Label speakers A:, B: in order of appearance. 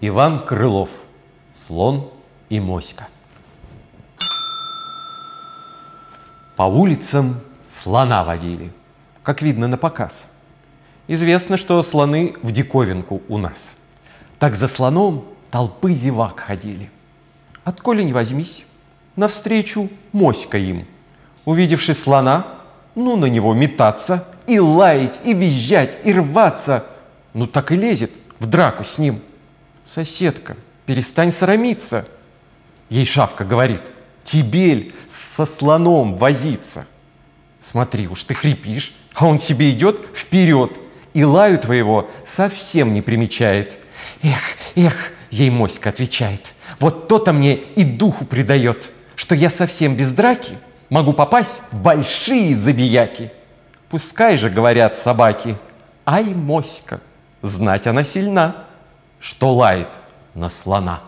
A: Иван Крылов. Слон и моська. По улицам слона водили, как видно на показ. Известно, что слоны в диковинку у нас. Так за слоном толпы зевак ходили. Отколи не возьмись, навстречу моська им. Увидевши слона, ну на него метаться, и лаять, и визжать, и рваться. Ну так и лезет в драку с ним. Соседка, перестань срамиться. Ей шавка говорит, тебель со слоном возиться. Смотри, уж ты хрипишь, а он себе идет вперед, и лаю твоего совсем не примечает. Эх, эх, ей моська отвечает, вот то-то мне и духу придает, что я совсем без драки могу попасть в большие забияки. Пускай же говорят собаки, ай, моська, знать она сильна, что лает на слона.